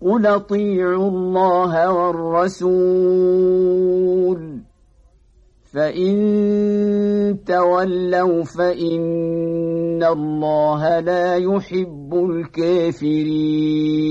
قل اطيعوا الله والرسول فإن تولوا فإن الله لا يحب الكافرين